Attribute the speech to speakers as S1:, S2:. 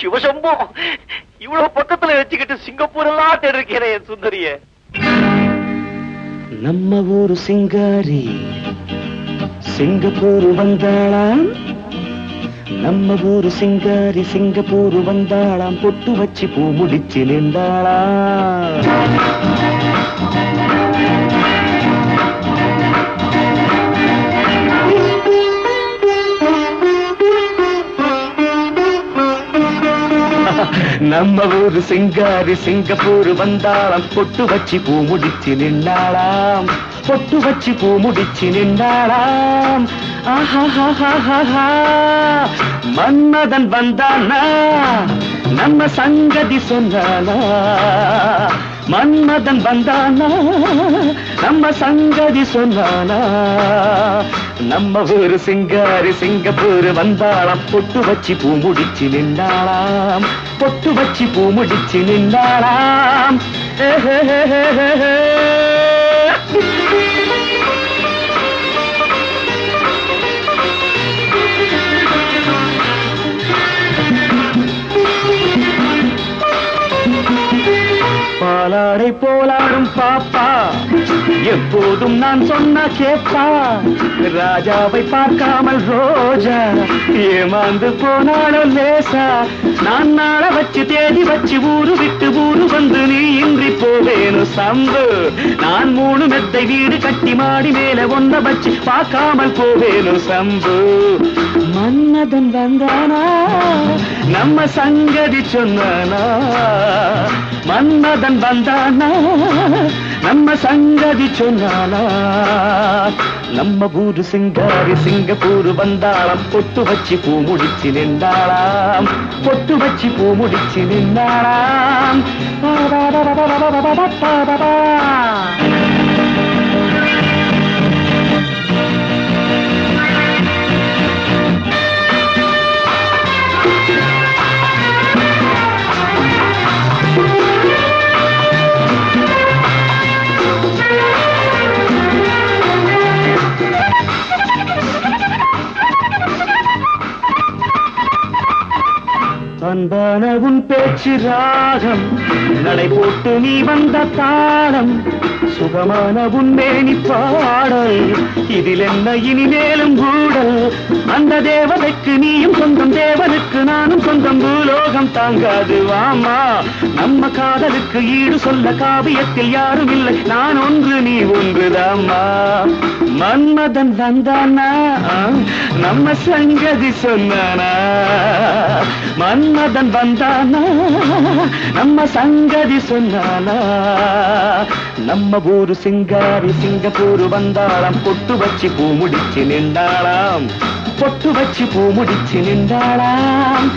S1: சிவசம்போ இவ்வளவு பக்கத்துல வச்சுக்கிட்டு சிங்கப்பூர் எல்லாம் தேடிருக்கிறேன் என் சுந்தரிய.
S2: நம்ம ஊரு சிங்காரி சிங்கப்பூர் வந்தாளாம். நம்ம ஊரு சிங்காரி சிங்கப்பூர் வந்தாளாம். பொட்டு வச்சு பூ முடிச்சு நின்றாளாம். நம்ம ஊரு சிங்காரி சிங்கப்பூர் வந்தாளாம். பொட்டு வச்சு பூ முடிச்சு நின்னாளாம். பொட்டு வச்சு பூ முடிச்சு நின்னாளாம். ஆஹா மன்மதன் வந்தானா நம்ம சங்கதி சொன்னானா மன்மதன் வந்தானா? நம்ம சங்கதி சொன்னானா நம்ம ஊரு சிங்காரி சிங்கப்பூர் வந்தாளாம். பொட்டு வச்சு பூ முடிச்சு நின்றாளாம் பொட்டு வச்சு பூ முடிச்சு நின்றாளாம் ஏஹேஹேஹேஹே. போலாடும் பாப்பா. எப்போதும் நான் சொன்ன கேப்பா. ராஜாவை பார்க்காமல் ரோஜா. ஏமாந்து போனாலும் லேசா. நான் நாள வச்சு தேடி வச்சு ஊரு விட்டு ஊரு வந்து நீ இன்றி போவேனு சம்பு. நான் மூணு மெத்தை வீடு கட்டி மாடி மேல ஒன்ன வச்சு பார்க்காமல் போவேனு சம்பு. மன்னதன் வந்தானா? நம்ம சங்கதி சொன்னானா? மன்மதன் வந்தானா நம்ம சங்கதி சொன்னானா நம்ம ஊரு சிங்காரி சிங்கப்பூர் வந்தாளாம் பொட்டு வச்சு பூ முடிச்சு நின்றாளாம் பொட்டு வச்சு பூ முடிச்சு நின்றாளாம் அன்பான உன் பேச்சு ராகம். நடை போட்டு நீ வந்த தாளம் சுகமான உன் மேனி பாடல். இதில் என்ன இனிமேலும் கூடல். அந்த தேவதைக்கு நீ தாங்காது வாமா. நம்ம காதலுக்கு ஈடு சொல்ல காவியத்தில் யாரும் இல்லை. நான் ஒன்று நீ ஒன்றுதாம்மா மன்மதன் வந்தானா? நம்ம சங்கதி சொன்னானா? மன்மதன் வந்தானா? நம்ம சங்கதி சொன்னானா நம்ம ஊரு சிங்காரி சிங்கப்பூர் வந்தாளாம். பொட்டு வச்சு பூ முடிச்சு நின்றாளாம். பொட்டு வச்சு பூ முடிச்சு நின்றாளாம்.